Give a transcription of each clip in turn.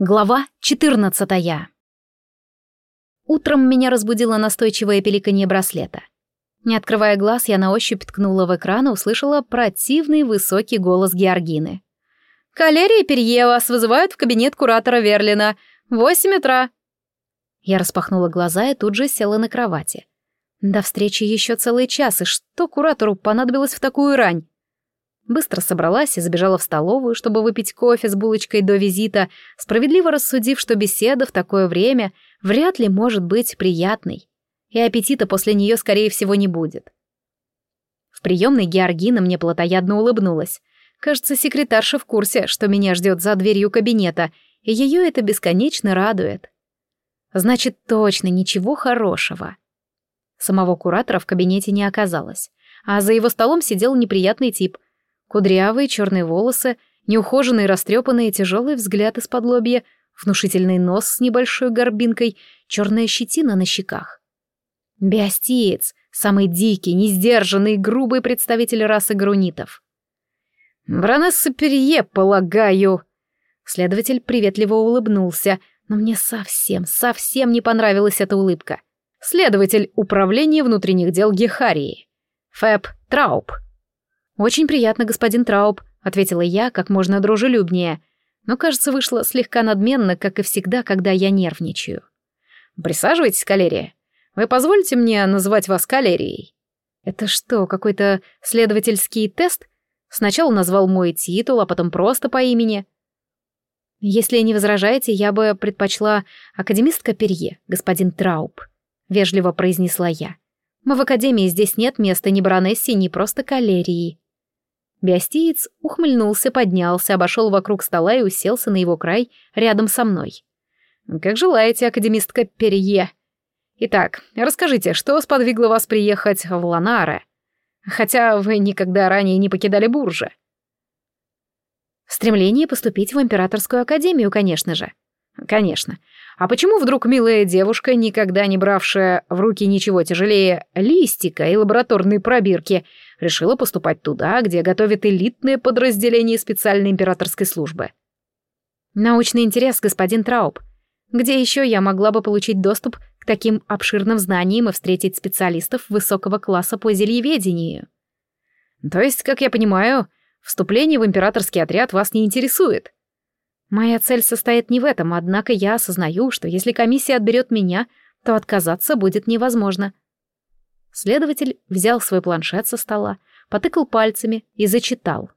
Глава 14 Утром меня разбудило настойчивое пеликанье браслета. Не открывая глаз, я на ощупь ткнула в экран и услышала противный высокий голос Георгины. «Калерия Перье вас вызывают в кабинет куратора Верлина. Восемь утра». Я распахнула глаза и тут же села на кровати. До встречи еще целый час, и что куратору понадобилось в такую рань? Быстро собралась и забежала в столовую, чтобы выпить кофе с булочкой до визита, справедливо рассудив, что беседа в такое время вряд ли может быть приятной, и аппетита после нее, скорее всего, не будет. В приемной Георгина мне плотоядно улыбнулась. Кажется, секретарша в курсе, что меня ждет за дверью кабинета, и ее это бесконечно радует. Значит, точно ничего хорошего. Самого куратора в кабинете не оказалось, а за его столом сидел неприятный тип — Кудрявые черные волосы, неухоженные растрепанные, тяжелый взгляд из-под лобья, внушительный нос с небольшой горбинкой, черная щетина на щеках. Биостиец, самый дикий, несдержанный, грубый представитель расы грунитов. «Бронесса Перье, полагаю!» Следователь приветливо улыбнулся, но мне совсем, совсем не понравилась эта улыбка. Следователь управления внутренних дел Гехарии. Фэб Трауб. «Очень приятно, господин Трауб», — ответила я как можно дружелюбнее, но, кажется, вышло слегка надменно, как и всегда, когда я нервничаю. «Присаживайтесь, Калерия. Вы позволите мне называть вас Калерией?» «Это что, какой-то следовательский тест?» Сначала назвал мой титул, а потом просто по имени. «Если не возражаете, я бы предпочла академистка Перье, господин Трауб», — вежливо произнесла я. «Мы в академии, здесь нет места ни баронессе, ни просто калерии». Биостиец ухмыльнулся, поднялся, обошел вокруг стола и уселся на его край рядом со мной. «Как желаете, академистка Перье. Итак, расскажите, что сподвигло вас приехать в Ланаре? Хотя вы никогда ранее не покидали Буржа». «Стремление поступить в Императорскую Академию, конечно же». «Конечно. А почему вдруг милая девушка, никогда не бравшая в руки ничего тяжелее листика и лабораторной пробирки, решила поступать туда, где готовят элитное подразделение специальной императорской службы. Научный интерес, господин Трауб. Где еще я могла бы получить доступ к таким обширным знаниям и встретить специалистов высокого класса по зельеведению? То есть, как я понимаю, вступление в императорский отряд вас не интересует? Моя цель состоит не в этом, однако я осознаю, что если комиссия отберет меня, то отказаться будет невозможно. Следователь взял свой планшет со стола, потыкал пальцами и зачитал.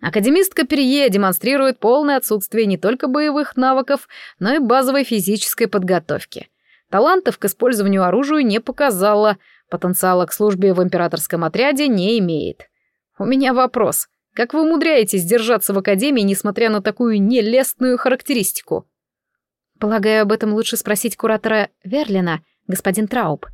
Академистка Перье демонстрирует полное отсутствие не только боевых навыков, но и базовой физической подготовки. Талантов к использованию оружия не показала, потенциала к службе в императорском отряде не имеет. У меня вопрос. Как вы умудряетесь держаться в академии, несмотря на такую нелестную характеристику? Полагаю, об этом лучше спросить куратора Верлина, господин Трауб.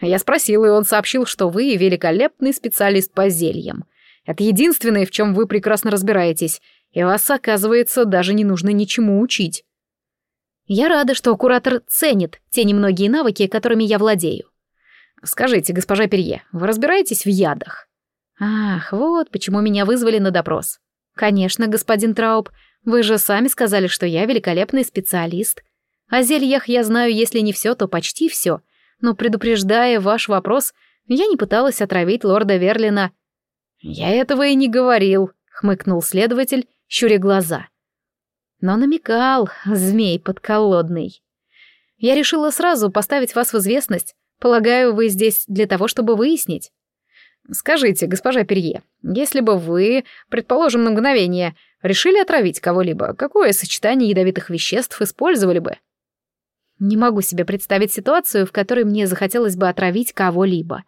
Я спросил, и он сообщил, что вы великолепный специалист по зельям. Это единственное, в чем вы прекрасно разбираетесь, и вас, оказывается, даже не нужно ничему учить. Я рада, что куратор ценит те немногие навыки, которыми я владею. Скажите, госпожа Перье, вы разбираетесь в ядах? Ах, вот почему меня вызвали на допрос. Конечно, господин Трауб, вы же сами сказали, что я великолепный специалист. О зельях я знаю, если не все, то почти все — но предупреждая ваш вопрос, я не пыталась отравить лорда Верлина. «Я этого и не говорил», — хмыкнул следователь, щуря глаза. Но намекал, змей подколодный. «Я решила сразу поставить вас в известность. Полагаю, вы здесь для того, чтобы выяснить». «Скажите, госпожа Перье, если бы вы, предположим, на мгновение, решили отравить кого-либо, какое сочетание ядовитых веществ использовали бы?» Не могу себе представить ситуацию, в которой мне захотелось бы отравить кого-либо.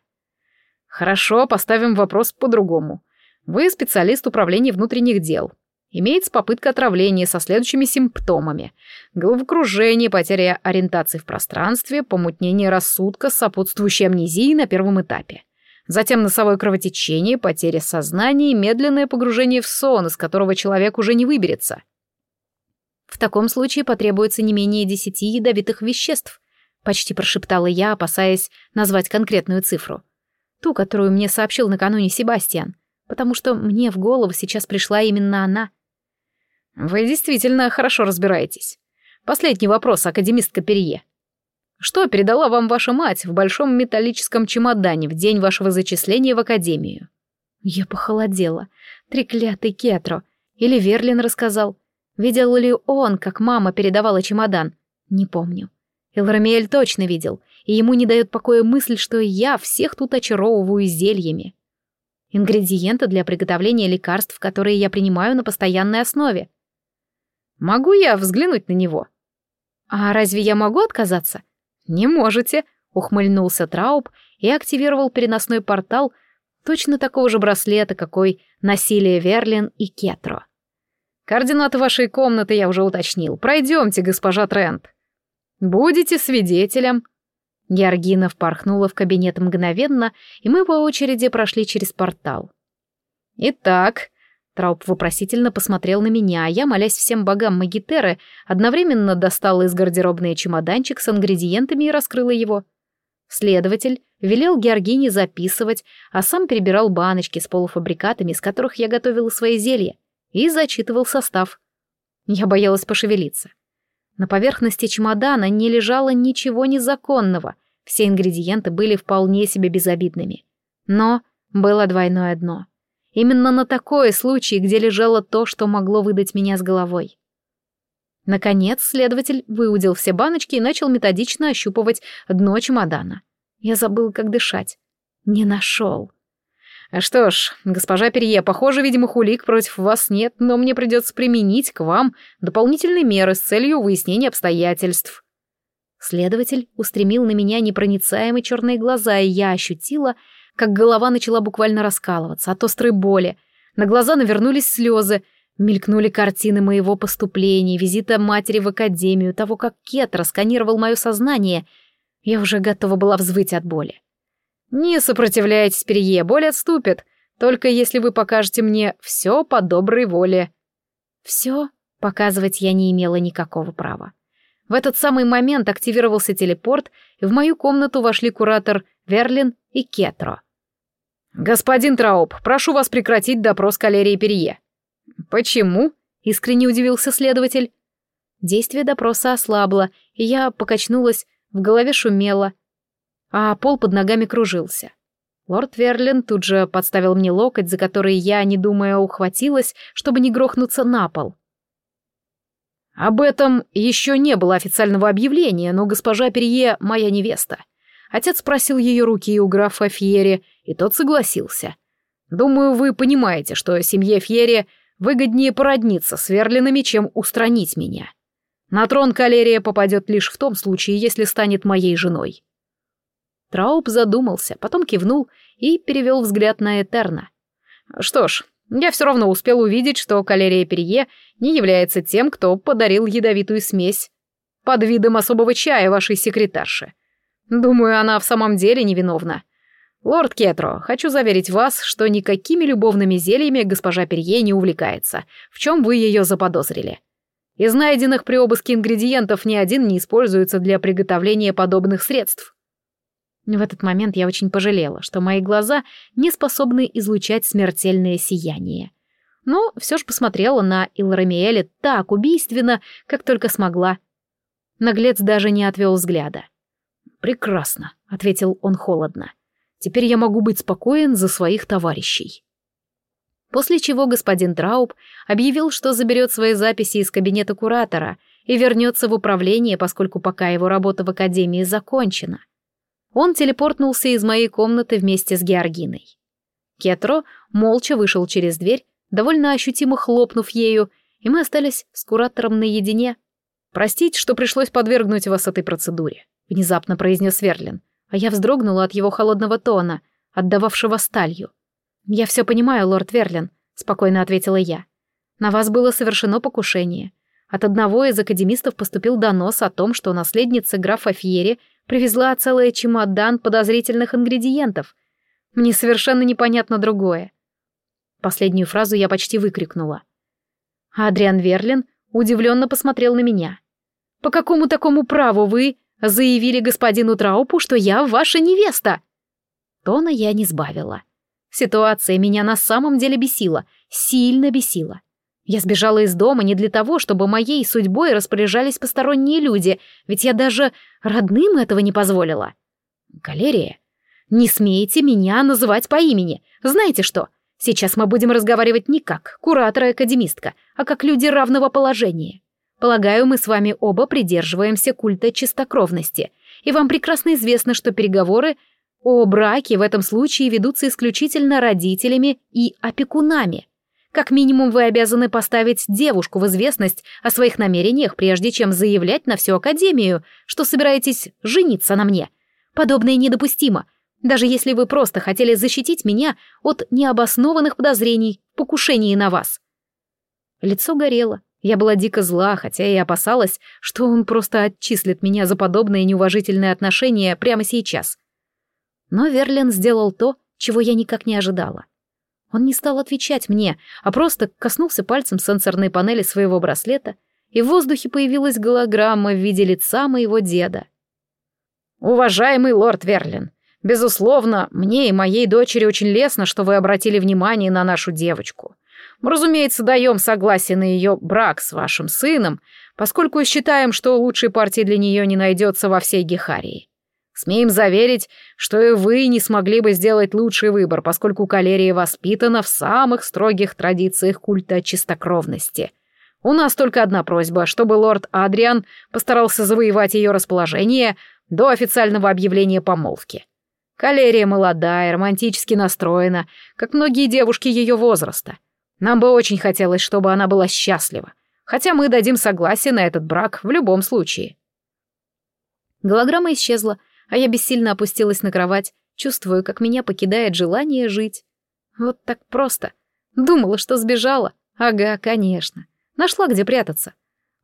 Хорошо, поставим вопрос по-другому. Вы специалист управления внутренних дел. Имеется попытка отравления со следующими симптомами. Головокружение, потеря ориентации в пространстве, помутнение рассудка с сопутствующей амнезией на первом этапе. Затем носовое кровотечение, потеря сознания и медленное погружение в сон, из которого человек уже не выберется. Таком случае потребуется не менее десяти ядовитых веществ, почти прошептала я, опасаясь назвать конкретную цифру. Ту, которую мне сообщил накануне Себастьян, потому что мне в голову сейчас пришла именно она. Вы действительно хорошо разбираетесь. Последний вопрос, академистка Перье. Что передала вам ваша мать в большом металлическом чемодане в день вашего зачисления в академию? Я похолодела. Треклятый Кетро. Или Верлин рассказал. Видел ли он, как мама передавала чемодан? Не помню. Элрамиэль точно видел, и ему не дает покоя мысль, что я всех тут очаровываю зельями. Ингредиенты для приготовления лекарств, которые я принимаю на постоянной основе. Могу я взглянуть на него? А разве я могу отказаться? Не можете, ухмыльнулся Трауб и активировал переносной портал точно такого же браслета, какой носили Верлин и Кетро. Координаты вашей комнаты я уже уточнил. Пройдемте, госпожа Трент. Будете свидетелем. Георгина впорхнула в кабинет мгновенно, и мы по очереди прошли через портал. Итак, Трауп вопросительно посмотрел на меня, а я, молясь всем богам Магитеры, одновременно достала из гардеробной чемоданчик с ингредиентами и раскрыла его. Следователь велел Георгине записывать, а сам перебирал баночки с полуфабрикатами, из которых я готовила свои зелья, и зачитывал состав. Я боялась пошевелиться. На поверхности чемодана не лежало ничего незаконного, все ингредиенты были вполне себе безобидными. Но было двойное дно. Именно на такой случай, где лежало то, что могло выдать меня с головой. Наконец, следователь выудил все баночки и начал методично ощупывать дно чемодана. Я забыл, как дышать. Не нашел. Что ж, госпожа Перье, похоже, видимых улик против вас нет, но мне придется применить к вам дополнительные меры с целью выяснения обстоятельств. Следователь устремил на меня непроницаемые черные глаза, и я ощутила, как голова начала буквально раскалываться от острой боли. На глаза навернулись слезы, мелькнули картины моего поступления, визита матери в академию, того, как Кет расканировал мое сознание — я уже готова была взвыть от боли. «Не сопротивляйтесь, Перье, боль отступит, только если вы покажете мне все по доброй воле». «Все?» Показывать я не имела никакого права. В этот самый момент активировался телепорт, и в мою комнату вошли куратор Верлин и Кетро. «Господин Трауп, прошу вас прекратить допрос калерии Перье». «Почему?» — искренне удивился следователь. Действие допроса ослабло, и я покачнулась в голове шумело, а пол под ногами кружился. Лорд Верлин тут же подставил мне локоть, за который я, не думая, ухватилась, чтобы не грохнуться на пол. Об этом еще не было официального объявления, но госпожа Перье — моя невеста. Отец спросил ее руки у графа Фьери, и тот согласился. Думаю, вы понимаете, что семье Фьери выгоднее породниться с Верлинами, чем устранить меня. На трон Калерия попадет лишь в том случае, если станет моей женой. Трауп задумался, потом кивнул и перевел взгляд на Этерна. Что ж, я все равно успел увидеть, что Калерия Перье не является тем, кто подарил ядовитую смесь под видом особого чая вашей секретарши. Думаю, она в самом деле невиновна. Лорд Кетро, хочу заверить вас, что никакими любовными зельями госпожа Перье не увлекается, в чем вы ее заподозрили. Из найденных при обыске ингредиентов ни один не используется для приготовления подобных средств. В этот момент я очень пожалела, что мои глаза не способны излучать смертельное сияние. Но все же посмотрела на Илрамиэля так убийственно, как только смогла. Наглец даже не отвел взгляда. «Прекрасно», — ответил он холодно. «Теперь я могу быть спокоен за своих товарищей». После чего господин Трауб объявил, что заберет свои записи из кабинета куратора и вернется в управление, поскольку пока его работа в академии закончена. Он телепортнулся из моей комнаты вместе с Георгиной. Кетро молча вышел через дверь, довольно ощутимо хлопнув ею, и мы остались с куратором наедине. «Простите, что пришлось подвергнуть вас этой процедуре», — внезапно произнес Верлин, а я вздрогнула от его холодного тона, отдававшего сталью. «Я все понимаю, лорд Верлин», — спокойно ответила я. «На вас было совершено покушение. От одного из академистов поступил донос о том, что наследница графа Фьери привезла целый чемодан подозрительных ингредиентов. Мне совершенно непонятно другое». Последнюю фразу я почти выкрикнула. Адриан Верлин удивленно посмотрел на меня. «По какому такому праву вы заявили господину Траупу, что я ваша невеста?» Тона я не сбавила. Ситуация меня на самом деле бесила, сильно бесила. Я сбежала из дома не для того, чтобы моей судьбой распоряжались посторонние люди, ведь я даже родным этого не позволила. Галерия, не смейте меня называть по имени. Знаете что? Сейчас мы будем разговаривать не как куратор и академистка, а как люди равного положения. Полагаю, мы с вами оба придерживаемся культа чистокровности, и вам прекрасно известно, что переговоры о браке в этом случае ведутся исключительно родителями и опекунами. Как минимум вы обязаны поставить девушку в известность о своих намерениях, прежде чем заявлять на всю Академию, что собираетесь жениться на мне. Подобное недопустимо, даже если вы просто хотели защитить меня от необоснованных подозрений в покушении на вас. Лицо горело, я была дико зла, хотя и опасалась, что он просто отчислит меня за подобное неуважительное отношение прямо сейчас. Но Верлин сделал то, чего я никак не ожидала. Он не стал отвечать мне, а просто коснулся пальцем сенсорной панели своего браслета, и в воздухе появилась голограмма в виде лица моего деда. «Уважаемый лорд Верлин, безусловно, мне и моей дочери очень лестно, что вы обратили внимание на нашу девочку. Мы, разумеется, даем согласие на ее брак с вашим сыном, поскольку считаем, что лучшей партии для нее не найдется во всей Гехарии. Смеем заверить, что и вы не смогли бы сделать лучший выбор, поскольку калерия воспитана в самых строгих традициях культа чистокровности. У нас только одна просьба, чтобы лорд Адриан постарался завоевать ее расположение до официального объявления помолвки. Калерия молодая, романтически настроена, как многие девушки ее возраста — нам бы очень хотелось, чтобы она была счастлива, хотя мы дадим согласие на этот брак в любом случае. Голограмма исчезла, а я бессильно опустилась на кровать, чувствую, как меня покидает желание жить. Вот так просто. Думала, что сбежала. Ага, конечно. Нашла, где прятаться.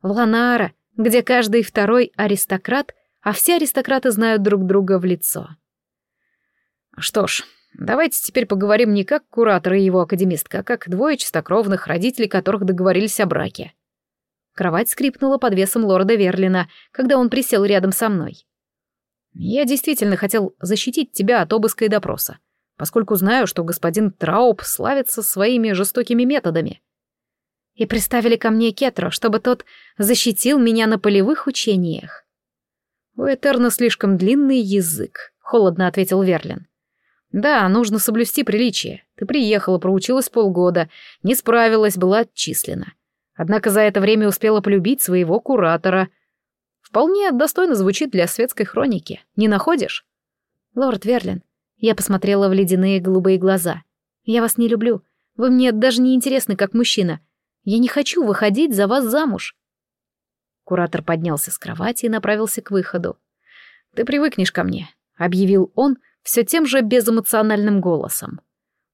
В Ланара, где каждый второй аристократ, а все аристократы знают друг друга в лицо. Что ж, Давайте теперь поговорим не как куратор и его академистка, а как двое чистокровных, родителей которых договорились о браке. Кровать скрипнула под весом лорда Верлина, когда он присел рядом со мной. Я действительно хотел защитить тебя от обыска и допроса, поскольку знаю, что господин Трауб славится своими жестокими методами. И приставили ко мне Кетро, чтобы тот защитил меня на полевых учениях. У Этерна слишком длинный язык, холодно ответил Верлин. Да, нужно соблюсти приличие. Ты приехала, проучилась полгода, не справилась, была отчислена. Однако за это время успела полюбить своего куратора. Вполне достойно звучит для светской хроники. Не находишь? Лорд Верлин, я посмотрела в ледяные голубые глаза. Я вас не люблю. Вы мне даже не интересны как мужчина. Я не хочу выходить за вас замуж. Куратор поднялся с кровати и направился к выходу. Ты привыкнешь ко мне, объявил он, — все тем же безэмоциональным голосом.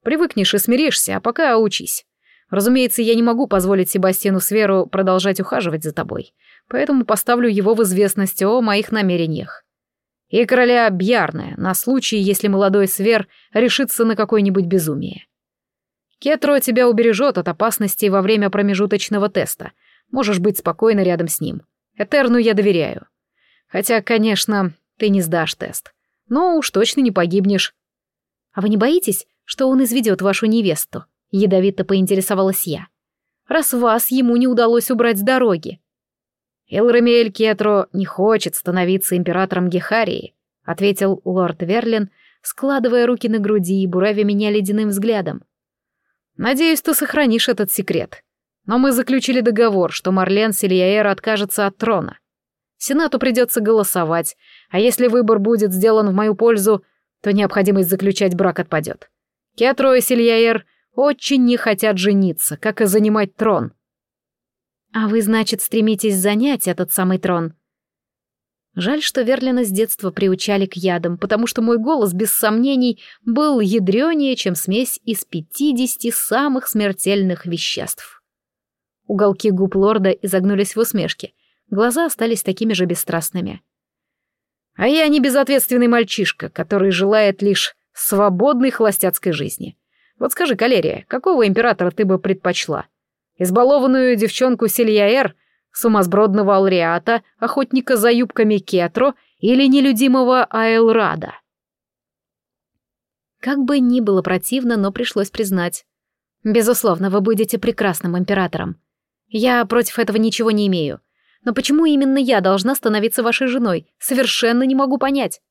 «Привыкнешь и смиришься, а пока учись. Разумеется, я не могу позволить Себастьяну Сверу продолжать ухаживать за тобой, поэтому поставлю его в известность о моих намерениях. И короля Бьярна, на случай, если молодой Свер решится на какое-нибудь безумие. Кетро тебя убережет от опасностей во время промежуточного теста. Можешь быть спокойно рядом с ним. Этерну я доверяю. Хотя, конечно, ты не сдашь тест но уж точно не погибнешь. А вы не боитесь, что он изведет вашу невесту? Ядовито поинтересовалась я. Раз вас ему не удалось убрать с дороги. Элрамиэль Кетро не хочет становиться императором Гехарии, ответил лорд Верлин, складывая руки на груди и буравя меня ледяным взглядом. Надеюсь, ты сохранишь этот секрет. Но мы заключили договор, что Марлен Сильяэр откажется от трона. Сенату придется голосовать, а если выбор будет сделан в мою пользу, то необходимость заключать брак отпадет. Кетро и Сильяер очень не хотят жениться, как и занимать трон. А вы, значит, стремитесь занять этот самый трон? Жаль, что Верлина с детства приучали к ядам, потому что мой голос, без сомнений, был ядрёнее, чем смесь из пятидесяти самых смертельных веществ. Уголки губ лорда изогнулись в усмешке — Глаза остались такими же бесстрастными. А я не безответственный мальчишка, который желает лишь свободной холостяцкой жизни. Вот скажи, Калерия, какого императора ты бы предпочла? Избалованную девчонку Сильяэр, сумасбродного Алриата, охотника за юбками Кетро или нелюдимого Аэлрада? Как бы ни было противно, но пришлось признать. Безусловно, вы будете прекрасным императором. Я против этого ничего не имею. Но почему именно я должна становиться вашей женой, совершенно не могу понять.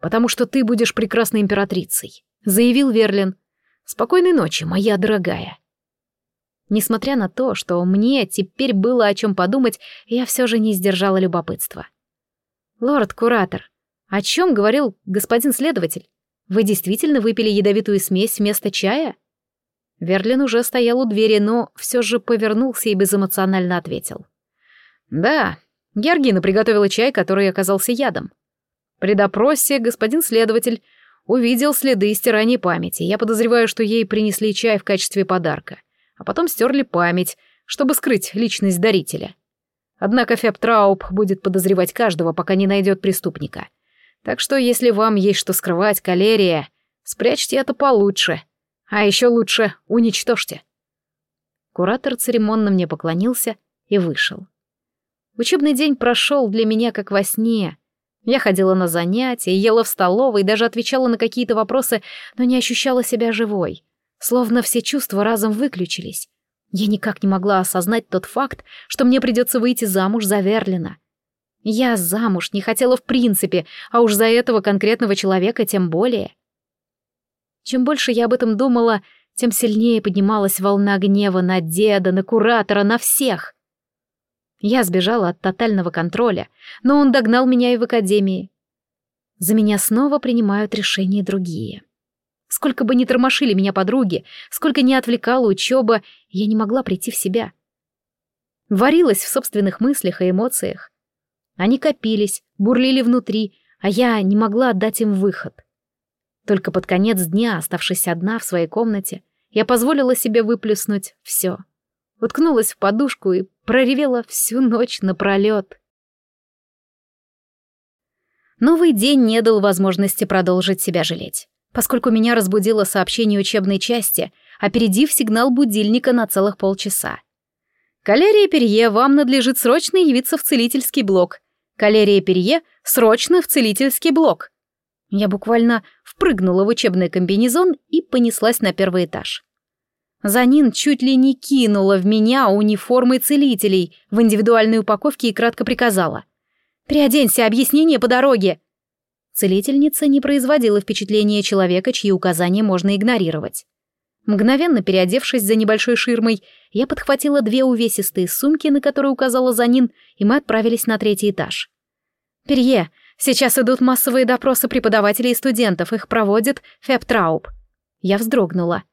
Потому что ты будешь прекрасной императрицей, заявил Верлин. Спокойной ночи, моя дорогая. Несмотря на то, что мне теперь было о чем подумать, я все же не сдержала любопытства. «Лорд-куратор, о чем говорил господин следователь? Вы действительно выпили ядовитую смесь вместо чая?» Верлин уже стоял у двери, но все же повернулся и безэмоционально ответил. «Да, Георгина приготовила чай, который оказался ядом. При допросе господин следователь увидел следы стирания памяти. Я подозреваю, что ей принесли чай в качестве подарка, а потом стерли память, чтобы скрыть личность дарителя. Однако Феб Трауб будет подозревать каждого, пока не найдет преступника. Так что, если вам есть что скрывать, калерия, спрячьте это получше. А еще лучше уничтожьте. Куратор церемонно мне поклонился и вышел. Учебный день прошел для меня как во сне. Я ходила на занятия, ела в столовой, даже отвечала на какие-то вопросы, но не ощущала себя живой. Словно все чувства разом выключились. Я никак не могла осознать тот факт, что мне придется выйти замуж за Верлина. Я замуж не хотела в принципе, а уж за этого конкретного человека тем более. Чем больше я об этом думала, тем сильнее поднималась волна гнева на деда, на куратора, на всех. Я сбежала от тотального контроля, но он догнал меня и в академии. За меня снова принимают решения другие. Сколько бы ни тормошили меня подруги, сколько ни отвлекала учеба, я не могла прийти в себя. Варилась в собственных мыслях и эмоциях. Они копились, бурлили внутри, а я не могла отдать им выход. Только под конец дня, оставшись одна в своей комнате, я позволила себе выплеснуть все. Уткнулась в подушку и проревела всю ночь напролет. Новый день не дал возможности продолжить себя жалеть, поскольку меня разбудило сообщение учебной части, опередив сигнал будильника на целых полчаса. «Калерия Перье, вам надлежит срочно явиться в целительский блок. Калерия Перье, срочно в целительский блок». Я буквально впрыгнула в учебный комбинезон и понеслась на первый этаж. Занин чуть ли не кинула в меня униформы целителей в индивидуальной упаковке и кратко приказала. «Приоденься, объяснение по дороге!» Целительница не производила впечатления человека, чьи указания можно игнорировать. Мгновенно переодевшись за небольшой ширмой, я подхватила две увесистые сумки, на которые указала Занин, и мы отправились на третий этаж. «Перье, Сейчас идут массовые допросы преподавателей и студентов, их проводит Фебтрауб. Я вздрогнула.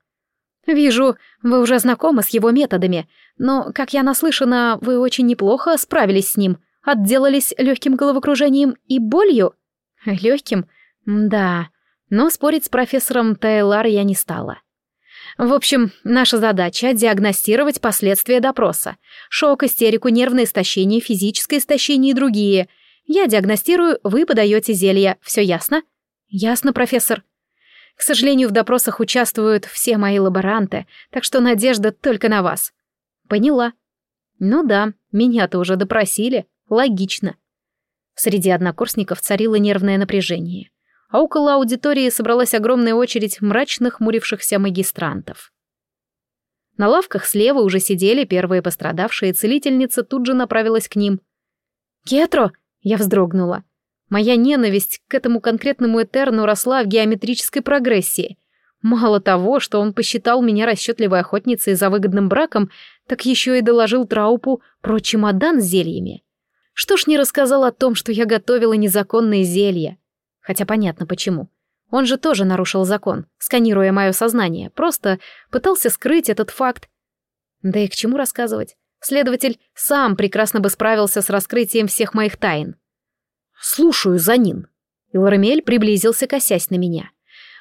«Вижу, вы уже знакомы с его методами, но, как я наслышана, вы очень неплохо справились с ним, отделались легким головокружением и болью?» «Легким? Да, но спорить с профессором Тейлар я не стала. В общем, наша задача — диагностировать последствия допроса. Шок, истерику, нервное истощение, физическое истощение и другие — я диагностирую, вы подаете зелья. Все ясно? Ясно, профессор. К сожалению, в допросах участвуют все мои лаборанты, так что надежда только на вас. Поняла. Ну да, меня-то уже допросили. Логично. Среди однокурсников царило нервное напряжение, а около аудитории собралась огромная очередь мрачных мурившихся магистрантов. На лавках слева уже сидели первые пострадавшие, целительница тут же направилась к ним. «Кетро!» Я вздрогнула. Моя ненависть к этому конкретному Этерну росла в геометрической прогрессии. Мало того, что он посчитал меня расчетливой охотницей за выгодным браком, так еще и доложил Траупу про чемодан с зельями. Что ж не рассказал о том, что я готовила незаконные зелья? Хотя понятно почему. Он же тоже нарушил закон, сканируя мое сознание, просто пытался скрыть этот факт. Да и к чему рассказывать? Следователь сам прекрасно бы справился с раскрытием всех моих тайн. «Слушаю, Занин». Илрамель приблизился, косясь на меня.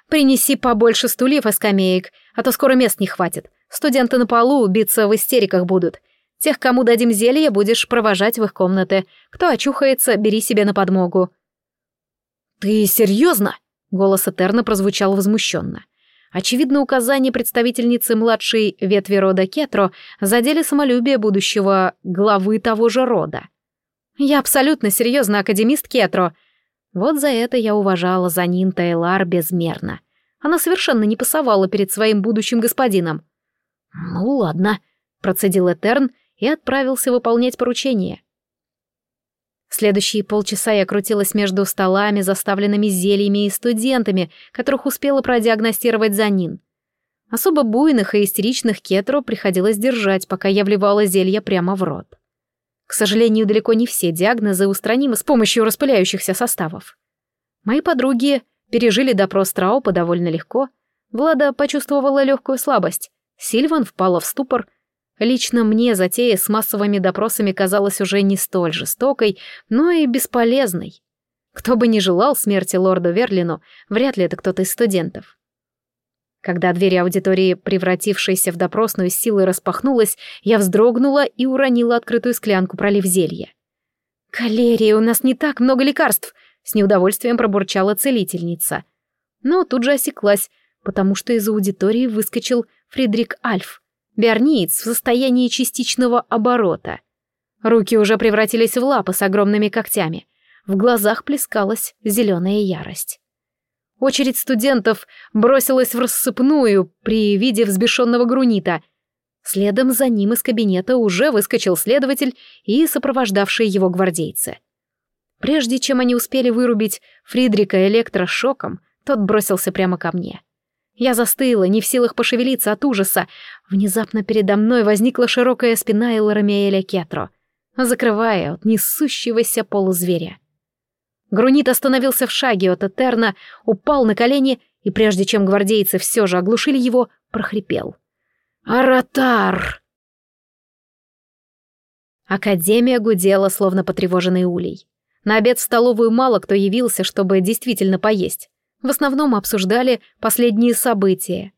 «Принеси побольше стульев и скамеек, а то скоро мест не хватит. Студенты на полу биться в истериках будут. Тех, кому дадим зелье, будешь провожать в их комнаты. Кто очухается, бери себе на подмогу». «Ты серьезно?» — голос Этерна прозвучал возмущенно. Очевидно, указания представительницы младшей ветви рода Кетро задели самолюбие будущего главы того же рода. Я абсолютно серьезно академист Кетро. Вот за это я уважала Занин Тейлар безмерно. Она совершенно не пасовала перед своим будущим господином. «Ну ладно», — процедил Этерн и отправился выполнять поручение. Следующие полчаса я крутилась между столами, заставленными зельями и студентами, которых успела продиагностировать Занин. Особо буйных и истеричных кетро приходилось держать, пока я вливала зелье прямо в рот. К сожалению, далеко не все диагнозы устранимы с помощью распыляющихся составов. Мои подруги пережили допрос Траупа довольно легко. Влада почувствовала легкую слабость. Сильван впала в ступор, Лично мне затея с массовыми допросами казалась уже не столь жестокой, но и бесполезной. Кто бы ни желал смерти лорду Верлину, вряд ли это кто-то из студентов. Когда дверь аудитории, превратившейся в допросную силой, распахнулась, я вздрогнула и уронила открытую склянку, пролив зелье. «Калерия, у нас не так много лекарств!» — с неудовольствием пробурчала целительница. Но тут же осеклась, потому что из аудитории выскочил Фридрик Альф. Берниц в состоянии частичного оборота. Руки уже превратились в лапы с огромными когтями. В глазах плескалась зеленая ярость. Очередь студентов бросилась в рассыпную при виде взбешенного грунита. Следом за ним из кабинета уже выскочил следователь и сопровождавшие его гвардейцы. Прежде чем они успели вырубить Фридрика электрошоком, тот бросился прямо ко мне. Я застыла, не в силах пошевелиться от ужаса. Внезапно передо мной возникла широкая спина Эларамиэля Кетро, закрывая от несущегося полузверя. Грунит остановился в шаге от Этерна, упал на колени и, прежде чем гвардейцы все же оглушили его, прохрипел. «Аратар!» Академия гудела, словно потревоженный улей. На обед в столовую мало кто явился, чтобы действительно поесть. В основном обсуждали последние события.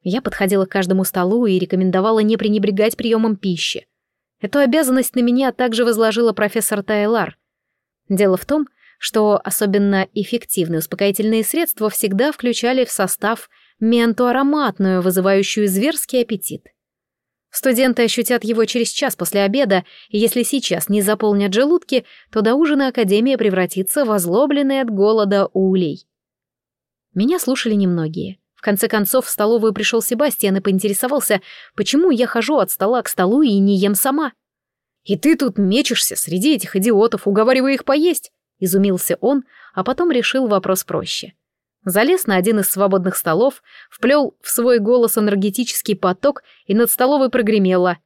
Я подходила к каждому столу и рекомендовала не пренебрегать приемом пищи. Эту обязанность на меня также возложила профессор Тайлар. Дело в том, что особенно эффективные успокоительные средства всегда включали в состав менту ароматную, вызывающую зверский аппетит. Студенты ощутят его через час после обеда, и если сейчас не заполнят желудки, то до ужина Академия превратится в озлобленный от голода улей. Меня слушали немногие. В конце концов, в столовую пришел Себастьян и поинтересовался, почему я хожу от стола к столу и не ем сама. «И ты тут мечешься среди этих идиотов, уговаривая их поесть?» — изумился он, а потом решил вопрос проще. Залез на один из свободных столов, вплел в свой голос энергетический поток и над столовой прогремело.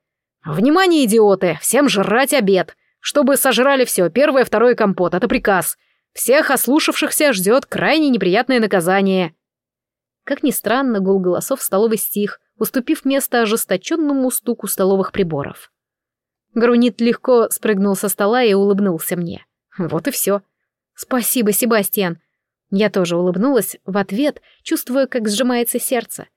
«Внимание, идиоты! Всем жрать обед! Чтобы сожрали все, первое, второе компот, это приказ. Всех ослушавшихся ждет крайне неприятное наказание. Как ни странно, гул голосов в столовой стих, уступив место ожесточенному стуку столовых приборов. Грунит легко спрыгнул со стола и улыбнулся мне. Вот и все. Спасибо, Себастьян. Я тоже улыбнулась в ответ, чувствуя, как сжимается сердце.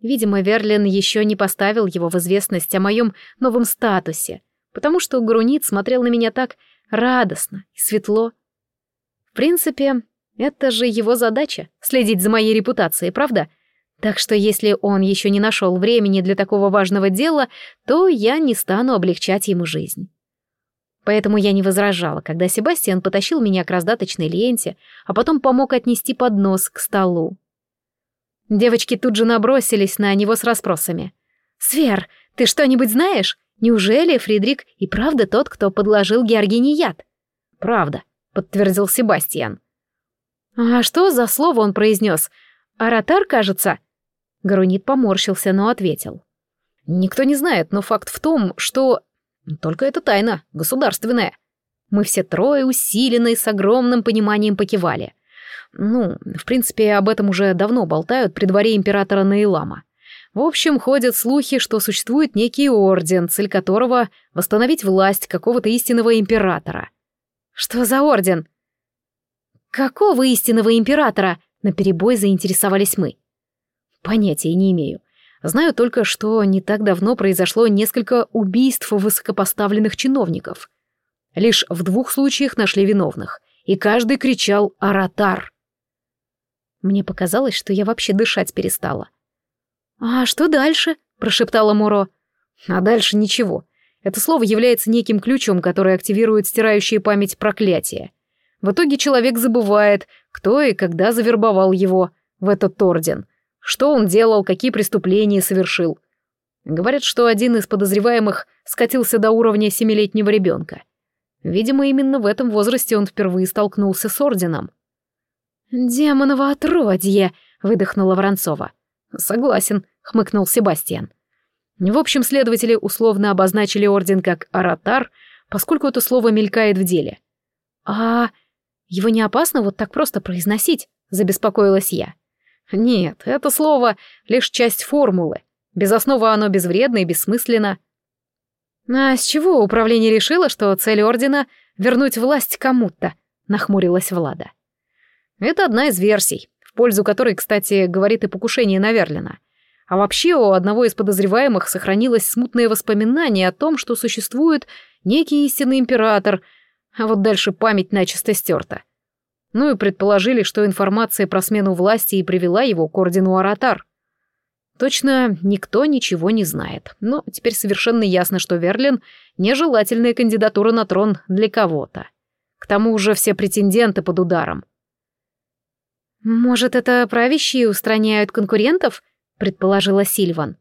Видимо, Верлин еще не поставил его в известность о моем новом статусе, потому что Грунит смотрел на меня так радостно и светло, в принципе, это же его задача — следить за моей репутацией, правда? Так что если он еще не нашел времени для такого важного дела, то я не стану облегчать ему жизнь. Поэтому я не возражала, когда Себастьян потащил меня к раздаточной ленте, а потом помог отнести поднос к столу. Девочки тут же набросились на него с расспросами. «Свер, ты что-нибудь знаешь? Неужели Фридрик и правда тот, кто подложил Георгине яд?» «Правда. — подтвердил Себастьян. «А что за слово он произнес? Аратар, кажется?» Гарунит поморщился, но ответил. «Никто не знает, но факт в том, что... Только это тайна, государственная. Мы все трое усиленно и с огромным пониманием покивали. Ну, в принципе, об этом уже давно болтают при дворе императора Наилама. В общем, ходят слухи, что существует некий орден, цель которого — восстановить власть какого-то истинного императора — что за орден? Какого истинного императора? Наперебой заинтересовались мы. Понятия не имею. Знаю только, что не так давно произошло несколько убийств высокопоставленных чиновников. Лишь в двух случаях нашли виновных, и каждый кричал «Аратар!». Мне показалось, что я вообще дышать перестала. «А что дальше?» — прошептала Муро. «А дальше ничего. Это слово является неким ключом, который активирует стирающие память проклятия. В итоге человек забывает, кто и когда завербовал его в этот орден, что он делал, какие преступления совершил. Говорят, что один из подозреваемых скатился до уровня семилетнего ребенка. Видимо, именно в этом возрасте он впервые столкнулся с орденом. «Демоново отродье!» — выдохнула Воронцова. «Согласен», — хмыкнул Себастьян. В общем, следователи условно обозначили орден как «Аратар», поскольку это слово мелькает в деле. «А его не опасно вот так просто произносить?» — забеспокоилась я. «Нет, это слово — лишь часть формулы. Без основы оно безвредно и бессмысленно». «А с чего управление решило, что цель ордена — вернуть власть кому-то?» — нахмурилась Влада. «Это одна из версий, в пользу которой, кстати, говорит и покушение на Верлина. А вообще у одного из подозреваемых сохранилось смутное воспоминание о том, что существует некий истинный император, а вот дальше память начисто стерта. Ну и предположили, что информация про смену власти и привела его к ордену Аратар. Точно никто ничего не знает, но теперь совершенно ясно, что Верлин — нежелательная кандидатура на трон для кого-то. К тому же все претенденты под ударом. «Может, это правящие устраняют конкурентов?» — предположила Сильван.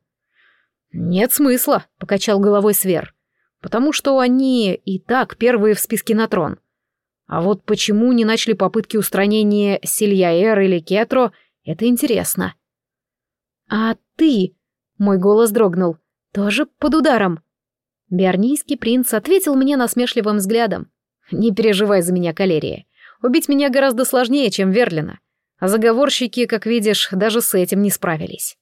«Нет смысла», — покачал головой Свер. «Потому что они и так первые в списке на трон. А вот почему не начали попытки устранения Сильяэр или Кетро, это интересно». «А ты?» — мой голос дрогнул. «Тоже под ударом?» Биарнийский принц ответил мне насмешливым взглядом. «Не переживай за меня, Калерия. Убить меня гораздо сложнее, чем Верлина. А заговорщики, как видишь, даже с этим не справились.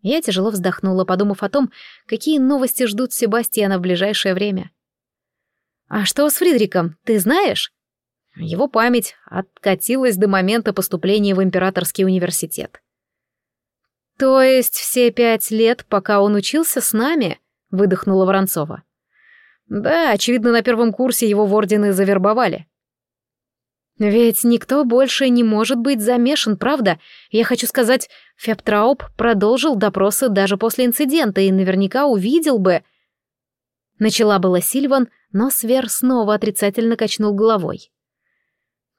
Я тяжело вздохнула, подумав о том, какие новости ждут Себастьяна в ближайшее время. «А что с Фридриком, ты знаешь?» Его память откатилась до момента поступления в Императорский университет. «То есть все пять лет, пока он учился с нами?» — выдохнула Воронцова. «Да, очевидно, на первом курсе его в ордены завербовали. Ведь никто больше не может быть замешан, правда? Я хочу сказать, Фептрауб продолжил допросы даже после инцидента и наверняка увидел бы... Начала была Сильван, но Свер снова отрицательно качнул головой.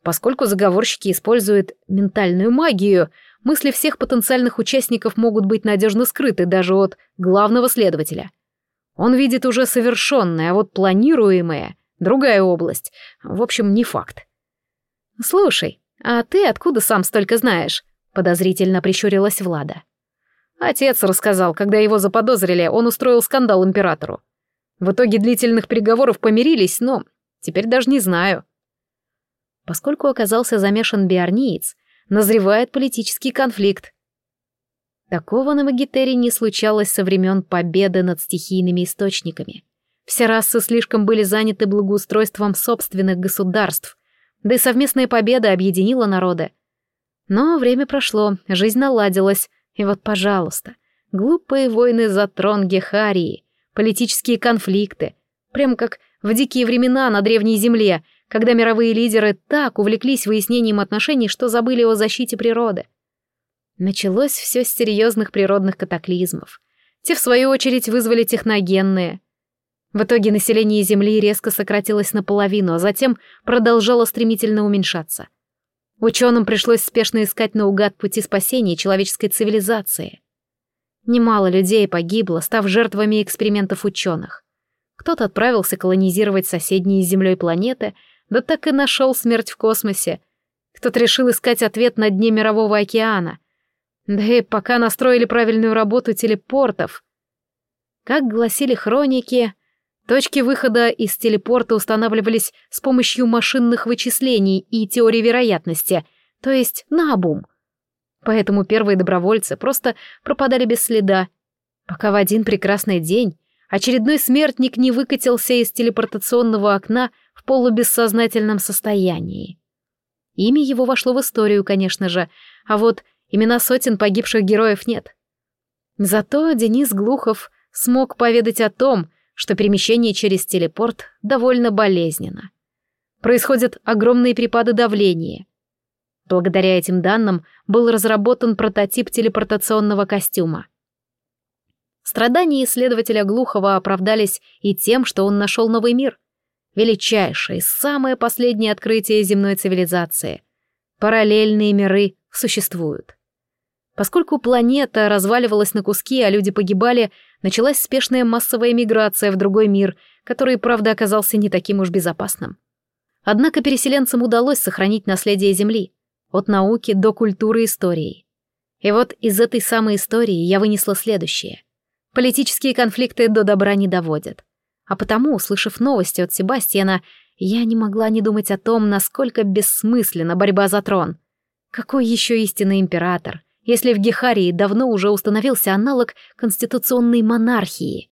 Поскольку заговорщики используют ментальную магию, мысли всех потенциальных участников могут быть надежно скрыты даже от главного следователя. Он видит уже совершенное, а вот планируемое — другая область. В общем, не факт. «Слушай, а ты откуда сам столько знаешь?» — подозрительно прищурилась Влада. Отец рассказал, когда его заподозрили, он устроил скандал императору. В итоге длительных переговоров помирились, но теперь даже не знаю. Поскольку оказался замешан биарниец, назревает политический конфликт. Такого на Магитере не случалось со времен победы над стихийными источниками. Все расы слишком были заняты благоустройством собственных государств, да и совместная победа объединила народы. Но время прошло, жизнь наладилась, и вот, пожалуйста, глупые войны за трон Гехарии, политические конфликты, прям как в дикие времена на Древней Земле, когда мировые лидеры так увлеклись выяснением отношений, что забыли о защите природы. Началось все с серьезных природных катаклизмов. Те, в свою очередь, вызвали техногенные. В итоге население Земли резко сократилось наполовину, а затем продолжало стремительно уменьшаться. Ученым пришлось спешно искать наугад пути спасения человеческой цивилизации. Немало людей погибло, став жертвами экспериментов ученых. Кто-то отправился колонизировать соседние с Землей планеты, да так и нашел смерть в космосе. Кто-то решил искать ответ на дне Мирового океана. Да и пока настроили правильную работу телепортов. Как гласили хроники, Точки выхода из телепорта устанавливались с помощью машинных вычислений и теории вероятности, то есть наобум. Поэтому первые добровольцы просто пропадали без следа, пока в один прекрасный день очередной смертник не выкатился из телепортационного окна в полубессознательном состоянии. Имя его вошло в историю, конечно же, а вот имена сотен погибших героев нет. Зато Денис Глухов смог поведать о том, что перемещение через телепорт довольно болезненно. Происходят огромные припады давления. Благодаря этим данным был разработан прототип телепортационного костюма. Страдания исследователя Глухова оправдались и тем, что он нашел новый мир. Величайшее, самое последнее открытие земной цивилизации. Параллельные миры существуют. Поскольку планета разваливалась на куски, а люди погибали, началась спешная массовая миграция в другой мир, который, правда, оказался не таким уж безопасным. Однако переселенцам удалось сохранить наследие Земли, от науки до культуры истории. И вот из этой самой истории я вынесла следующее. Политические конфликты до добра не доводят. А потому, услышав новости от Себастьяна, я не могла не думать о том, насколько бессмысленна борьба за трон. Какой еще истинный император, если в Гехарии давно уже установился аналог конституционной монархии?